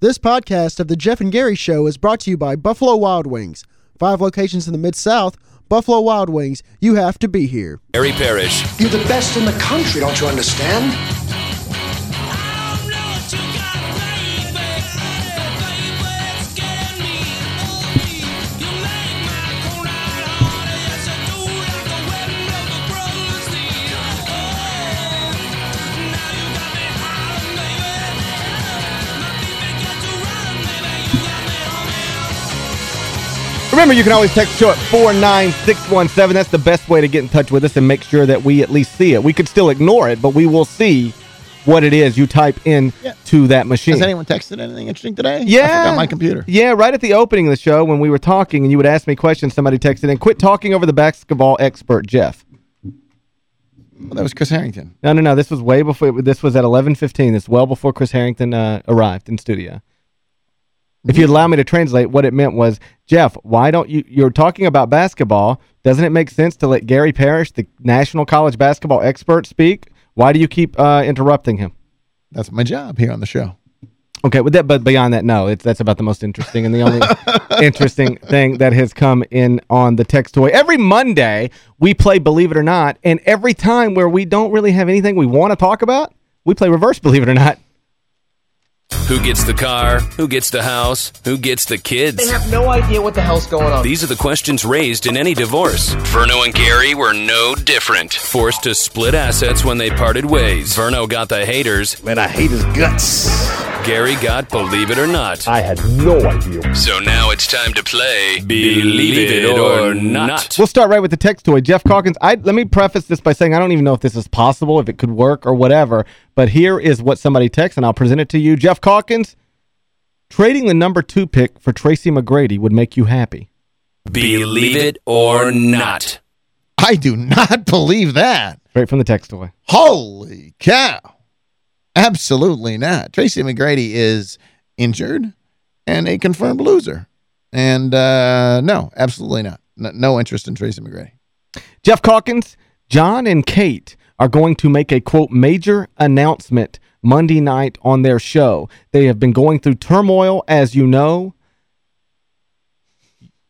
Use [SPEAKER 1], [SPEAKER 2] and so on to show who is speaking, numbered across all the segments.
[SPEAKER 1] This podcast of The Geoff and Gary Show is brought to you by Buffalo Wild Wings. Five locations in the Mid-South, Buffalo Wild Wings, you have to be here.
[SPEAKER 2] Gary Parrish.
[SPEAKER 3] You're the best in the country, don't you understand?
[SPEAKER 4] Remember, you can always text the show at 49617. That's the best way to get in touch with us and make sure that we at least see it. We could still ignore it, but we will see what it is you type in
[SPEAKER 5] Yeah.
[SPEAKER 4] to that machine.
[SPEAKER 5] Has anyone texted anything interesting today?
[SPEAKER 4] Yeah.
[SPEAKER 5] I forgot my computer.
[SPEAKER 4] Yeah, right at the opening of the show when we were talking and you would ask me questions, somebody texted in, quit talking over the basketball expert, Geoff.
[SPEAKER 5] Well, that was Chris Harrington.
[SPEAKER 4] No, no, no. This was way before. This was at 11:15. This well before Chris Harrington uh, arrived in studio. If you'd allow me to translate, what it meant was, Geoff, why don't you, you're talking about basketball. Doesn't it make sense to let Gary Parrish, the national college basketball expert, speak? Why do you keep uh, interrupting him?
[SPEAKER 5] That's my job here on the show.
[SPEAKER 4] Okay, with that, but beyond that, no, it's that's about the most interesting and the only interesting thing that has come in on the text toy. Every Monday, we play Believe It or Not, and every time where we don't really have anything we want to talk about, we play Reverse Believe It or Not.
[SPEAKER 2] Who gets the car? Who gets the house? Who gets the kids?
[SPEAKER 6] They have no idea what the hell's going on.
[SPEAKER 2] These are the questions raised in any divorce. Verno and Gary were no different. Forced to split assets when they parted ways. Verno got the haters.
[SPEAKER 7] Man, I hate his guts.
[SPEAKER 2] Gary got Believe It or Not.
[SPEAKER 7] I had no idea.
[SPEAKER 2] So now it's time to play Believe It or Not.
[SPEAKER 4] We'll start right with the text toy. Geoff Calkins, I, let me preface this by saying I don't even know if this is possible, if it could work or whatever, but here is what somebody texts, and I'll present it to you. Geoff Calkins, trading the number two pick for Tracy McGrady would make you happy.
[SPEAKER 2] Believe It or Not.
[SPEAKER 5] I do not believe that.
[SPEAKER 4] Straight from the text toy.
[SPEAKER 5] Holy cow. Absolutely not. Tracy McGrady is injured and a confirmed loser. And uh, no, absolutely not. No, no interest in Tracy McGrady.
[SPEAKER 4] Geoff Calkins, Jon and Kate are going to make a, quote, major announcement Monday night on their show. They have been going through turmoil, as you know.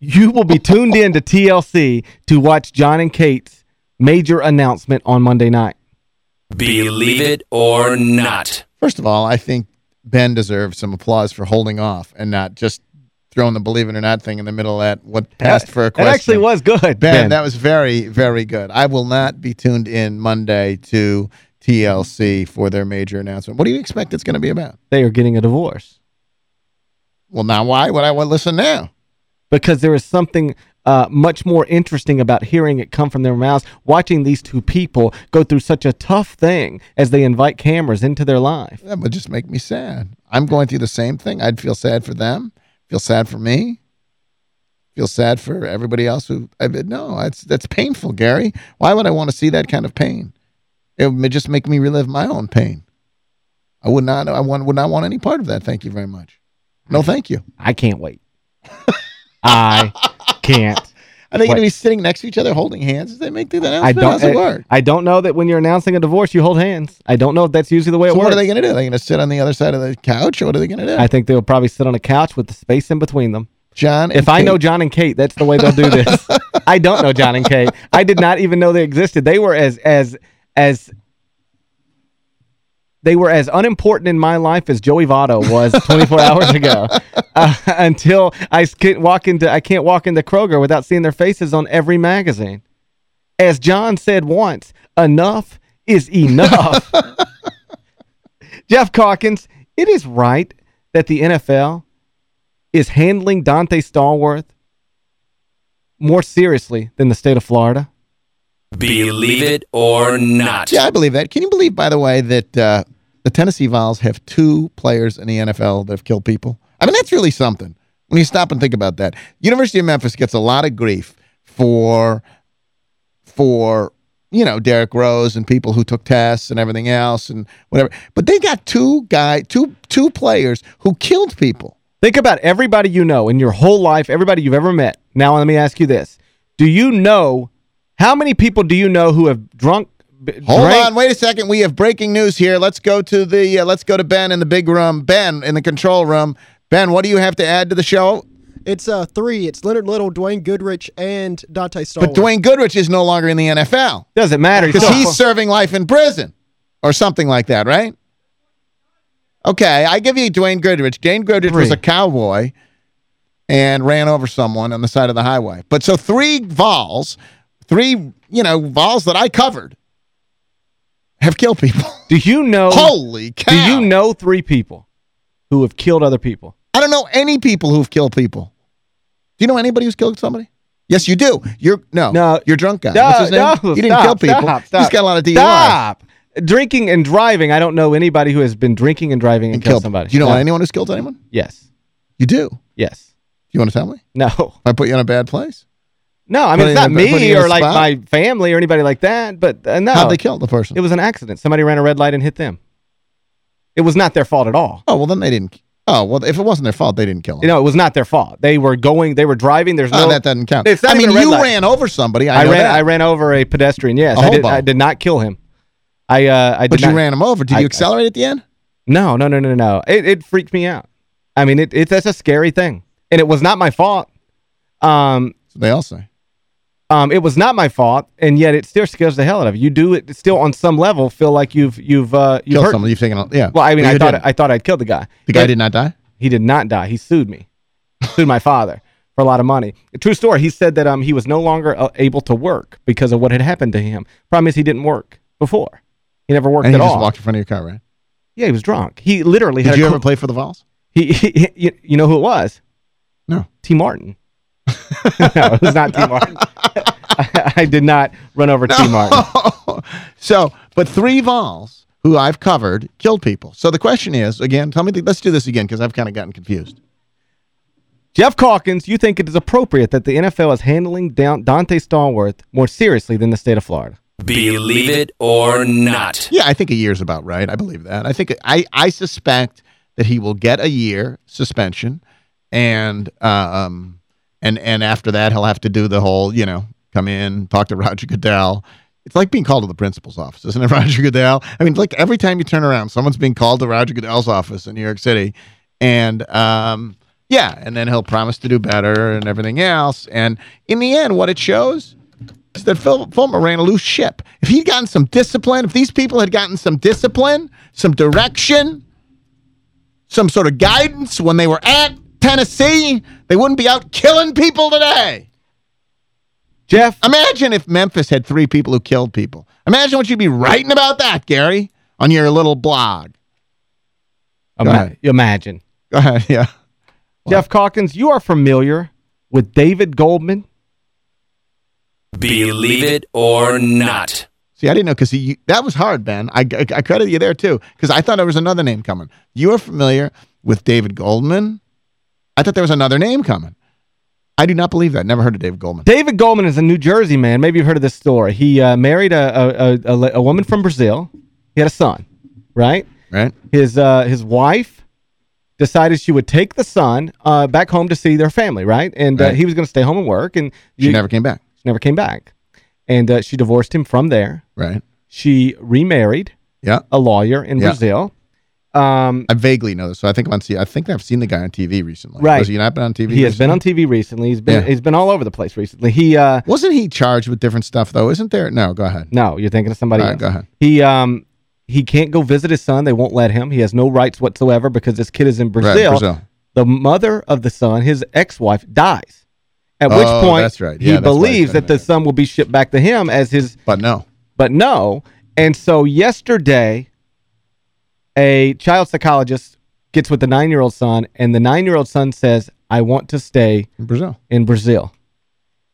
[SPEAKER 4] You will be tuned in to TLC to watch Jon and Kate's major announcement on Monday night.
[SPEAKER 2] Believe It or Not.
[SPEAKER 5] First of all, I think Ben deserves some applause for holding off and not just throwing the believe it or not thing in the middle at what passed for a
[SPEAKER 4] That
[SPEAKER 5] question.
[SPEAKER 4] actually was good, Ben.
[SPEAKER 5] Ben, that was very, very good. I will not be tuned in Monday to TLC for their major announcement. What do you expect it's going to be about?
[SPEAKER 4] they are getting a divorce.
[SPEAKER 5] Well, now why would I want to listen now?
[SPEAKER 4] because there is something uh, much more interesting about hearing it come from their mouths, watching these two people go through such a tough thing as they invite cameras into their life.
[SPEAKER 5] That would just make me sad. I'm going through the same thing. I'd feel sad for them. Feel sad for me. Feel sad for everybody else who. I, no, that's that's painful, Gary. Why would I want to see that kind of pain? It would just make me relive my own pain. I would not. I want, would not want any part of that. Thank you very much. No, thank you.
[SPEAKER 4] I can't wait. I can't.
[SPEAKER 5] Are they going to be sitting next to each other holding hands as they make the
[SPEAKER 4] I
[SPEAKER 5] announcement?
[SPEAKER 4] don't.
[SPEAKER 5] How's it
[SPEAKER 4] I,
[SPEAKER 5] work?
[SPEAKER 4] I don't know that when you're announcing a divorce, you hold hands. I don't know if that's usually the way it
[SPEAKER 5] So
[SPEAKER 4] works.
[SPEAKER 5] what are they going to do? Are they going to sit on the other side of the couch, or what are they going to do?
[SPEAKER 4] I think they'll probably sit on a couch with the space in between them.
[SPEAKER 5] John,
[SPEAKER 4] If I know Jon and Kate, that's the way they'll do this. I don't know Jon and Kate. I did not even know they existed. They were as as as they were as unimportant in my life as Joey Votto was 24 hours ago. Uh, until I can't walk into I can't walk into Kroger without seeing their faces on every magazine. As John said once, enough is enough. Geoff Calkins, it is right that the NFL is handling Donté Stallworth more seriously than the state of Florida.
[SPEAKER 2] Believe It or Not.
[SPEAKER 5] Yeah, I believe that. Can you believe, by the way, that uh, the Tennessee Vols have two players in the NFL that have killed people? I mean, that's really something when you stop and think about that. University of Memphis gets a lot of grief for for you know Derrick Rose and people who took tests and everything else and whatever. But they got two guy two two players who killed people.
[SPEAKER 4] Think about everybody you know in your whole life, everybody you've ever met. Now let me ask you this. Do you know, how many people do you know who have drunk
[SPEAKER 5] Hold
[SPEAKER 4] drank-
[SPEAKER 5] on, wait a second. We have breaking news here. Let's go to the uh, let's go to Ben in the big room. Ben in the control room. Ben, what do you have to add to the show?
[SPEAKER 1] It's uh three. It's Leonard Little, Dwayne Goodrich, and Donté Stallworth.
[SPEAKER 5] But Dwayne Goodrich is no longer in the NFL
[SPEAKER 4] Doesn't matter.
[SPEAKER 5] because
[SPEAKER 4] still-
[SPEAKER 5] he's serving life in prison or something like that, right? Okay, I give you Dwayne Goodrich. Dwayne Goodrich was a cowboy and ran over someone on the side of the highway. But so three Vols, three, you know, Vols that I covered have killed people.
[SPEAKER 4] Do you know?
[SPEAKER 5] Holy cow.
[SPEAKER 4] Do you know three people who have killed other people?
[SPEAKER 5] I don't know any people who've killed people. Do you know anybody who's killed somebody? Yes, you do. You're no,
[SPEAKER 4] No.
[SPEAKER 5] you're drunk guy.
[SPEAKER 4] No,
[SPEAKER 5] What's his name?
[SPEAKER 4] no,
[SPEAKER 5] he didn't
[SPEAKER 4] stop,
[SPEAKER 5] kill people.
[SPEAKER 4] Stop, stop.
[SPEAKER 5] He's got a lot of DUI.
[SPEAKER 4] Stop. Drinking and driving. I don't know anybody who has been drinking and driving and,
[SPEAKER 5] And
[SPEAKER 4] killed
[SPEAKER 5] killed
[SPEAKER 4] somebody.
[SPEAKER 5] Do you know
[SPEAKER 4] No.
[SPEAKER 5] anyone who's killed anyone?
[SPEAKER 4] Yes.
[SPEAKER 5] You do. Do
[SPEAKER 4] Yes.
[SPEAKER 5] you want to tell me?
[SPEAKER 4] No.
[SPEAKER 5] If I put you in a bad place?
[SPEAKER 4] No, I mean, it's not
[SPEAKER 5] in a- put you
[SPEAKER 4] me or like my family or anybody like that, but uh, no.
[SPEAKER 5] How'd they kill the person?
[SPEAKER 4] It was an accident. Somebody ran a red light and hit them. It was not their fault at all.
[SPEAKER 5] oh, well, then they didn't. Oh, well, if it wasn't their fault, they didn't kill him.
[SPEAKER 4] You know, it was not their fault. They were going, they were driving. There's
[SPEAKER 5] oh,
[SPEAKER 4] no.
[SPEAKER 5] that doesn't count. I mean,
[SPEAKER 4] even a red
[SPEAKER 5] you
[SPEAKER 4] light.
[SPEAKER 5] ran over somebody. I,
[SPEAKER 4] I ran.
[SPEAKER 5] that.
[SPEAKER 4] I ran over a pedestrian. Yes,
[SPEAKER 5] A
[SPEAKER 4] I did. I did not kill him. I. Uh, I did
[SPEAKER 5] But you
[SPEAKER 4] not-
[SPEAKER 5] ran him over. Did
[SPEAKER 4] I-
[SPEAKER 5] you accelerate at the end?
[SPEAKER 4] No, no, no, no, no. It, it freaked me out. I mean, it, it that's a scary thing, and it was not my fault. Um,
[SPEAKER 5] they all say.
[SPEAKER 4] Um, it was not my fault, and yet it still scares the hell out of you. You do it still on some level feel like you've you've uh you've
[SPEAKER 5] Killed someone. You've taken. a- Yeah.
[SPEAKER 4] Well, I mean, I thought
[SPEAKER 5] didn't.
[SPEAKER 4] I thought I'd killed the guy.
[SPEAKER 5] the guy
[SPEAKER 4] It-
[SPEAKER 5] did not die.
[SPEAKER 4] He did not die. He sued me. sued my father for a lot of money. True story. He said that um he was no longer uh, able to work because of what had happened to him. Problem is he didn't work before. He never worked
[SPEAKER 5] And he
[SPEAKER 4] at
[SPEAKER 5] just
[SPEAKER 4] all.
[SPEAKER 5] walked in front of your car, right?
[SPEAKER 4] Yeah, he was drunk. He literally had
[SPEAKER 5] Did you ever play for the Vols?
[SPEAKER 4] he, he, he- you, you know who it was?
[SPEAKER 5] No.
[SPEAKER 4] Tee Martin. no, it was not Tee Martin. I, I did not run over Tee Martin.
[SPEAKER 5] so, but three Vols who I've covered killed people. So the question is, again, tell me, the, let's do this again because I've kind of gotten confused.
[SPEAKER 4] Geoff Calkins, you think it is appropriate that the NFL is handling Donté Stallworth more seriously than the state of Florida?
[SPEAKER 2] Believe it or not.
[SPEAKER 5] Yeah, I think a year's about right. I believe that. I think I I suspect that he will get a year suspension, and uh, um and and after that he'll have to do the whole you know come in talk to Roger Goodell. It's like being called to the principal's office, isn't it, Roger Goodell? I mean, like every time you turn around, someone's being called to Roger Goodell's office in New York City, and um yeah, and then he'll promise to do better and everything else. And in the end, what it shows is that Phil Fulmer ran a loose ship. If he'd gotten some discipline, if these people had gotten some discipline, some direction, some sort of guidance when they were at Tennessee, they wouldn't be out killing people today.
[SPEAKER 4] Geoff,
[SPEAKER 5] Imagine if Memphis had three people who killed people. Imagine what you'd be writing about that, Gary, on your little blog.
[SPEAKER 4] ima-
[SPEAKER 5] ahead.
[SPEAKER 4] imagine.
[SPEAKER 5] Go ahead, yeah.
[SPEAKER 4] Geoff Calkins, you are familiar with David Goldman?
[SPEAKER 2] Believe it or not.
[SPEAKER 5] See, I didn't know because that was hard, Ben. I, I, I credit you there too because I thought there was another name coming. You are familiar with David Goldman? I thought there was another name coming. I do not believe that. Never heard of David Goldman.
[SPEAKER 4] David Goldman is a New Jersey man. Maybe you've heard of this story. He uh, married a, a, a, a woman from Brazil. He had a son, right?
[SPEAKER 5] Right?
[SPEAKER 4] His uh, his wife decided she would take the son uh, back home to see their family, right? And uh,
[SPEAKER 5] Right.
[SPEAKER 4] he was going to stay home and work. and
[SPEAKER 5] She
[SPEAKER 4] you-
[SPEAKER 5] never came back.
[SPEAKER 4] she never came back. And uh, she divorced him from there.
[SPEAKER 5] Right?
[SPEAKER 4] She remarried
[SPEAKER 5] Yeah.
[SPEAKER 4] a lawyer in
[SPEAKER 5] Yeah.
[SPEAKER 4] Brazil. Um,
[SPEAKER 5] I vaguely know this, so I think I'm on. I think I've seen the guy on TV recently.
[SPEAKER 4] Right.
[SPEAKER 5] Has he not been on TV?
[SPEAKER 4] he has been on TV recently. He's been
[SPEAKER 5] Yeah.
[SPEAKER 4] he's been all over the place recently. He uh,
[SPEAKER 5] Wasn't he charged with different stuff though? Isn't there? No. Go ahead.
[SPEAKER 4] no, you're thinking of somebody
[SPEAKER 5] All right,
[SPEAKER 4] else.
[SPEAKER 5] go ahead.
[SPEAKER 4] He um he can't go visit his son. They won't let him. He has no rights whatsoever because this kid is in Brazil.
[SPEAKER 5] Brazil.
[SPEAKER 4] The mother of the son, his ex-wife, dies. At
[SPEAKER 5] Oh,
[SPEAKER 4] which point
[SPEAKER 5] that's right.
[SPEAKER 4] he
[SPEAKER 5] Yeah, that's
[SPEAKER 4] believes that the son will be shipped back to him as his
[SPEAKER 5] But no.
[SPEAKER 4] but no. And so yesterday, a child psychologist gets with the nine-year-old son, and the nine-year-old son says, I want to stay
[SPEAKER 5] In Brazil.
[SPEAKER 4] in Brazil.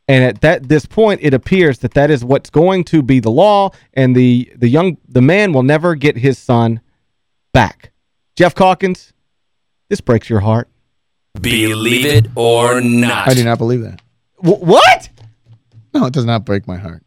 [SPEAKER 4] And at that this point, it appears that that is what's going to be the law, and the the young the man will never get his son back. Geoff Calkins, this breaks your heart.
[SPEAKER 2] Believe it or not.
[SPEAKER 5] I do not believe that.
[SPEAKER 4] Wh- what?
[SPEAKER 5] No, it does not break my heart.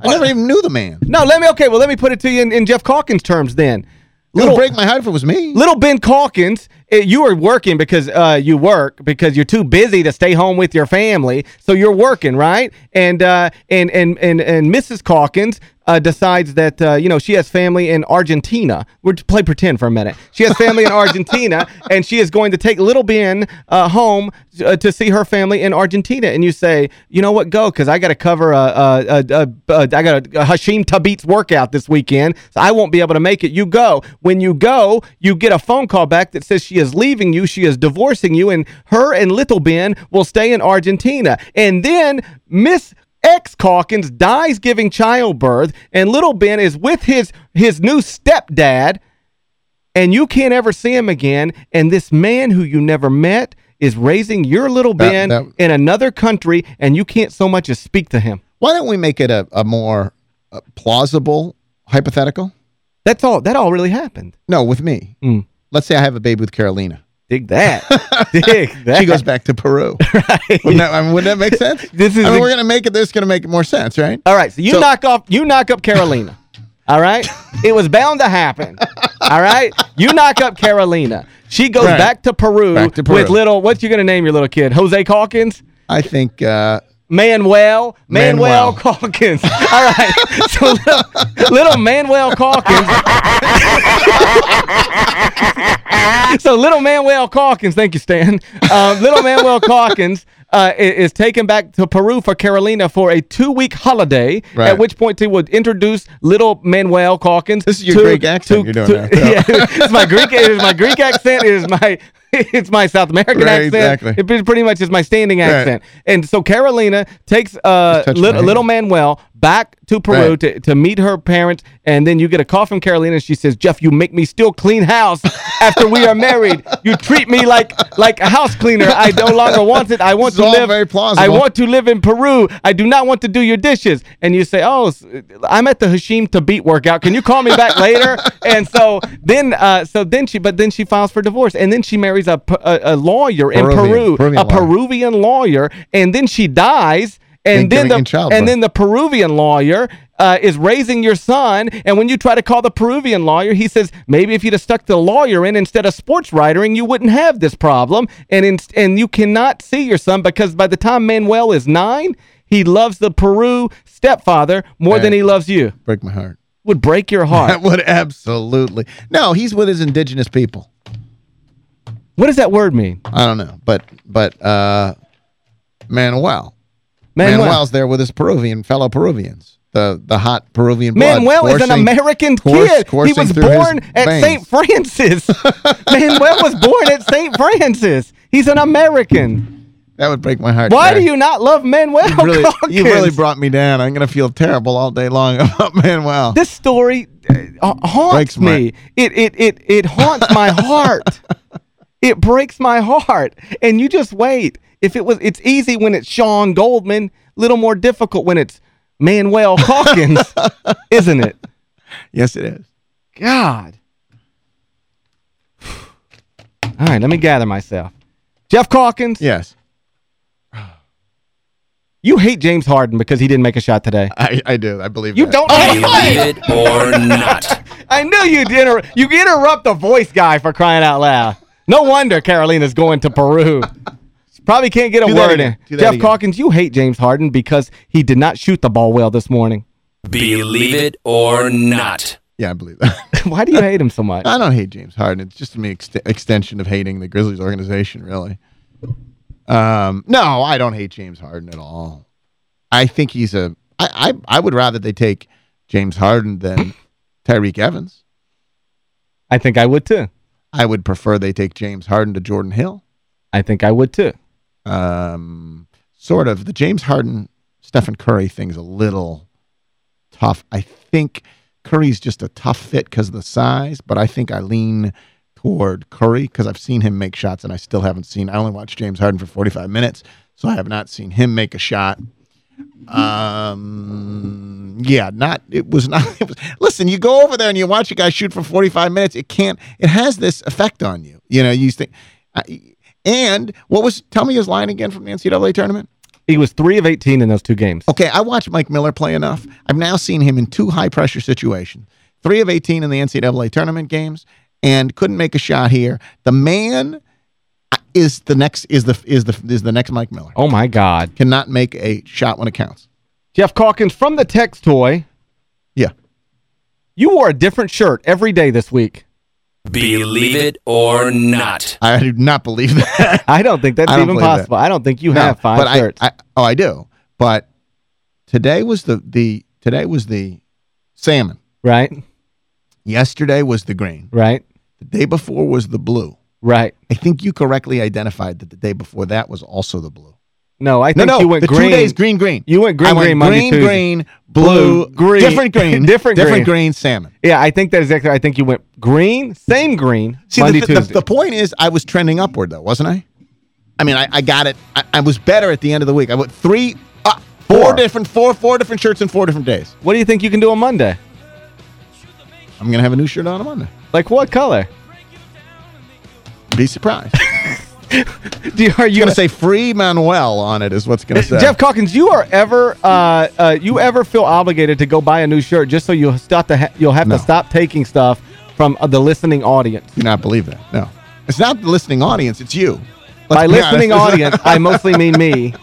[SPEAKER 5] I never even knew the man.
[SPEAKER 4] No, let me okay. Well, let me put it to you in, in Geoff Calkins terms then.
[SPEAKER 5] It would break my heart if it was me.
[SPEAKER 4] Little Ben Calkins, eh, you are working because uh, you work because you're too busy to stay home with your family. So you're working, right? And uh, and and and and Mrs. Calkins uh, decides that, uh, you know, she has family in Argentina. We're to play pretend for a minute. She has family in Argentina, and she is going to take little Ben uh, home uh, to see her family in Argentina. And you say, you know what, go, because I got to cover a, a, a, a, a I got a, a Hasheem Thabeet's workout this weekend, so I won't be able to make it. You go. When you go, you get a phone call back that says she is leaving you, she is divorcing you, and her and little Ben will stay in Argentina. And then Miss X Calkins dies giving childbirth, and little Ben is with his his new stepdad, and you can't ever see him again, and this man who you never met is raising your little Ben
[SPEAKER 5] that-
[SPEAKER 4] in another country, and you can't so much as speak to him.
[SPEAKER 5] Why don't we make it a, a more uh, plausible hypothetical?
[SPEAKER 4] That's all. That all really happened.
[SPEAKER 5] No, with me.
[SPEAKER 4] Mm.
[SPEAKER 5] Let's say I have a baby with Carolina.
[SPEAKER 4] Dig that. Dig that.
[SPEAKER 5] She goes back to Peru.
[SPEAKER 4] right.
[SPEAKER 5] Wouldn't that, I mean, wouldn't that make sense?
[SPEAKER 4] This is
[SPEAKER 5] I mean, we're going to make it, this is going to make more sense, right?
[SPEAKER 4] All right, so you
[SPEAKER 5] So-
[SPEAKER 4] knock off you knock up Carolina. All right? It was bound to happen. All right? You knock up Carolina. She goes
[SPEAKER 5] Right.
[SPEAKER 4] back to Peru,
[SPEAKER 5] Back to Peru.
[SPEAKER 4] with little what's you going to name your little kid? Jose Calkins?
[SPEAKER 5] I think uh,
[SPEAKER 4] Manuel, Manuel,
[SPEAKER 5] Manuel.
[SPEAKER 4] Calkins. All right. So little, little Manuel Calkins. so little Manuel Calkins, thank you, Stan. Uh, little Manuel Calkins uh, is taken back to Peru for Carolina for a two-week holiday,
[SPEAKER 5] Right.
[SPEAKER 4] at which point they would introduce little Manuel Calkins.
[SPEAKER 5] This is your
[SPEAKER 4] to-
[SPEAKER 5] Greek accent
[SPEAKER 4] to-
[SPEAKER 5] you're doing
[SPEAKER 4] to-
[SPEAKER 5] now.
[SPEAKER 4] yeah, it's my Greek. It is my Greek accent. It is my it's my South American
[SPEAKER 5] Right,
[SPEAKER 4] accent.
[SPEAKER 5] exactly.
[SPEAKER 4] It pretty- much is my standing
[SPEAKER 5] Right.
[SPEAKER 4] accent. And so Carolina takes uh, little, little. Manuel back to Peru
[SPEAKER 5] Right.
[SPEAKER 4] to, to meet her parents, and then you get a call from Carolina, and she says, Geoff, you make me still clean house after we are married. You treat me like like a house cleaner. I no longer want it. I want
[SPEAKER 5] This
[SPEAKER 4] to live.
[SPEAKER 5] very plausible.
[SPEAKER 4] I want to live in Peru. I do not want to do your dishes. And you say, oh, I'm at the Hasheem Thabeet workout. Can you call me back later? And so then, uh, so then she, but then she files for divorce, and then she marries a a lawyer in Peru,
[SPEAKER 5] Peruvian
[SPEAKER 4] a
[SPEAKER 5] lawyer.
[SPEAKER 4] Peruvian lawyer, and then she dies. And then the and then the Peruvian lawyer uh, is raising your son, and when you try to call the Peruvian lawyer, he says maybe if you'd have stuck the lawyer in instead of sports writering, you wouldn't have this problem. And in, and you cannot see your son because by the time Manuel is nine, he loves the Peru stepfather more than he loves you.
[SPEAKER 5] break my heart.
[SPEAKER 4] Would break your heart.
[SPEAKER 5] That would absolutely. No, he's with his indigenous people.
[SPEAKER 4] what does that word mean?
[SPEAKER 5] I don't know, but but uh, Manuel.
[SPEAKER 4] Manuel.
[SPEAKER 5] Manuel's there with his Peruvian fellow Peruvians. The the hot Peruvian blood
[SPEAKER 4] Manuel is an American
[SPEAKER 5] course-
[SPEAKER 4] kid. He was born at. St. Francis. Manuel was born at St. Francis. He's an American.
[SPEAKER 5] That would break my heart.
[SPEAKER 4] Why do you not love Manuel
[SPEAKER 5] You really, you really brought me down. I'm going to feel terrible all day long about Manuel.
[SPEAKER 4] This story uh, haunts
[SPEAKER 5] Breaks my-
[SPEAKER 4] me. It it it it haunts my heart. It breaks my heart. And you just wait. If it was it's easy when it's Sean Goldman, little more difficult when it's Manuel Hawkins, isn't it?
[SPEAKER 5] yes, it is.
[SPEAKER 4] God. All right, let me gather myself. Geoff Calkins,
[SPEAKER 5] Yes,
[SPEAKER 4] you hate James Harden because he didn't make a shot today.
[SPEAKER 5] I, I do. I believe
[SPEAKER 4] You
[SPEAKER 5] that.
[SPEAKER 4] don't
[SPEAKER 2] Believe it or not.
[SPEAKER 4] I knew you did. Inter you interrupt the voice guy for crying out loud. No wonder Carolina's going to Peru. She Probably can't get a
[SPEAKER 5] Do
[SPEAKER 4] word in. Geoff
[SPEAKER 5] again.
[SPEAKER 4] Calkins, you hate James Harden because he did not shoot the ball well this morning.
[SPEAKER 2] Believe it or not.
[SPEAKER 5] Yeah, I believe that.
[SPEAKER 4] Why do you hate him so much?
[SPEAKER 5] I don't hate James Harden. It's just an ex- extension of hating the Grizzlies organization, really. Um, no, I don't hate James Harden at all. I think he's a. I, I I would rather they take James Harden than Tyreke Evans.
[SPEAKER 4] I think I would too.
[SPEAKER 5] I would prefer they take James Harden to Jordan Hill.
[SPEAKER 4] I think I would too.
[SPEAKER 5] Um, sort of the James Harden Stephen Curry thing's a little tough. I think Curry's just a tough fit because of the size, but I think I lean toward Curry because I've seen him make shots and I still haven't seen. I only watched James Harden for 45 minutes, so I have not seen him make a shot. Um, yeah, not it was not. It was, listen, you go over there and you watch a guy shoot for 45 minutes. It can't. It has this effect on you. You know, you think. I and what was? Tell me his line again from the NCAA tournament.
[SPEAKER 4] He was 3 of 18 in those two games.
[SPEAKER 5] Okay, I watched Mike Miller play enough. I've now seen him in two high pressure situations. Three of 18 in the NCAA tournament games and couldn't make a shot here. The man uh, is the next is the is the is the next Mike Miller.
[SPEAKER 4] Oh my God.
[SPEAKER 5] Cannot make a shot when it counts.
[SPEAKER 4] Geoff Calkins from the text toy. Yeah. You wore a different shirt every day this week.
[SPEAKER 2] Believe it or not.
[SPEAKER 5] I do not believe that.
[SPEAKER 4] I don't think that's
[SPEAKER 5] don't
[SPEAKER 4] even
[SPEAKER 5] believe that.
[SPEAKER 4] possible. I don't think you
[SPEAKER 5] No,
[SPEAKER 4] have five
[SPEAKER 5] but I-
[SPEAKER 4] shirts.
[SPEAKER 5] I, oh, I do. But today was the the today was the salmon.
[SPEAKER 4] right?
[SPEAKER 5] Yesterday was the green.
[SPEAKER 4] Right?
[SPEAKER 5] The day before was the blue.
[SPEAKER 4] Right.
[SPEAKER 5] I think you correctly identified that the day before that was also the blue.
[SPEAKER 4] No, I
[SPEAKER 5] No,
[SPEAKER 4] think
[SPEAKER 5] no,
[SPEAKER 4] you went
[SPEAKER 5] the
[SPEAKER 4] green.
[SPEAKER 5] two days green, green.
[SPEAKER 4] You went green,
[SPEAKER 5] I went
[SPEAKER 4] green, Monday,
[SPEAKER 5] green,
[SPEAKER 4] Tuesday.
[SPEAKER 5] green, blue,
[SPEAKER 4] Blue, green.
[SPEAKER 5] different green,
[SPEAKER 4] Different
[SPEAKER 5] different
[SPEAKER 4] green.
[SPEAKER 5] green, salmon.
[SPEAKER 4] Yeah, I think that is exactly. I think you went green, same green,
[SPEAKER 5] See,
[SPEAKER 4] Monday,
[SPEAKER 5] the, the, the point is, I was trending upward though, wasn't I? I mean, I, I got it. I, I was better at the end of the week. I went three, uh, four
[SPEAKER 4] Four.
[SPEAKER 5] different, four, four different shirts in four different days.
[SPEAKER 4] what do you think you can do on Monday?
[SPEAKER 5] I'm gonna have a new shirt on on Monday.
[SPEAKER 4] Like what color?
[SPEAKER 5] Be surprised.
[SPEAKER 4] Do you, are you
[SPEAKER 5] gonna say free Manuel on it is what's gonna say.
[SPEAKER 4] Geoff Calkins? You are ever uh, uh, you ever feel obligated to go buy a new shirt just so you'll stop to ha- you'll have
[SPEAKER 5] No.
[SPEAKER 4] to stop taking stuff from uh, the listening audience?
[SPEAKER 5] You not believe that. No, it's not the listening audience. It's you. Let's
[SPEAKER 4] By listening
[SPEAKER 5] honest.
[SPEAKER 4] audience, I mostly mean me.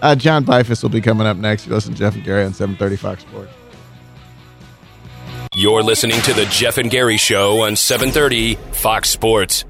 [SPEAKER 5] Uh, John Bifus will be coming up next. You listen to Geoff and Gary on 730 Fox Sports.
[SPEAKER 2] You're listening to the Geoff and Gary Show on 730 Fox Sports.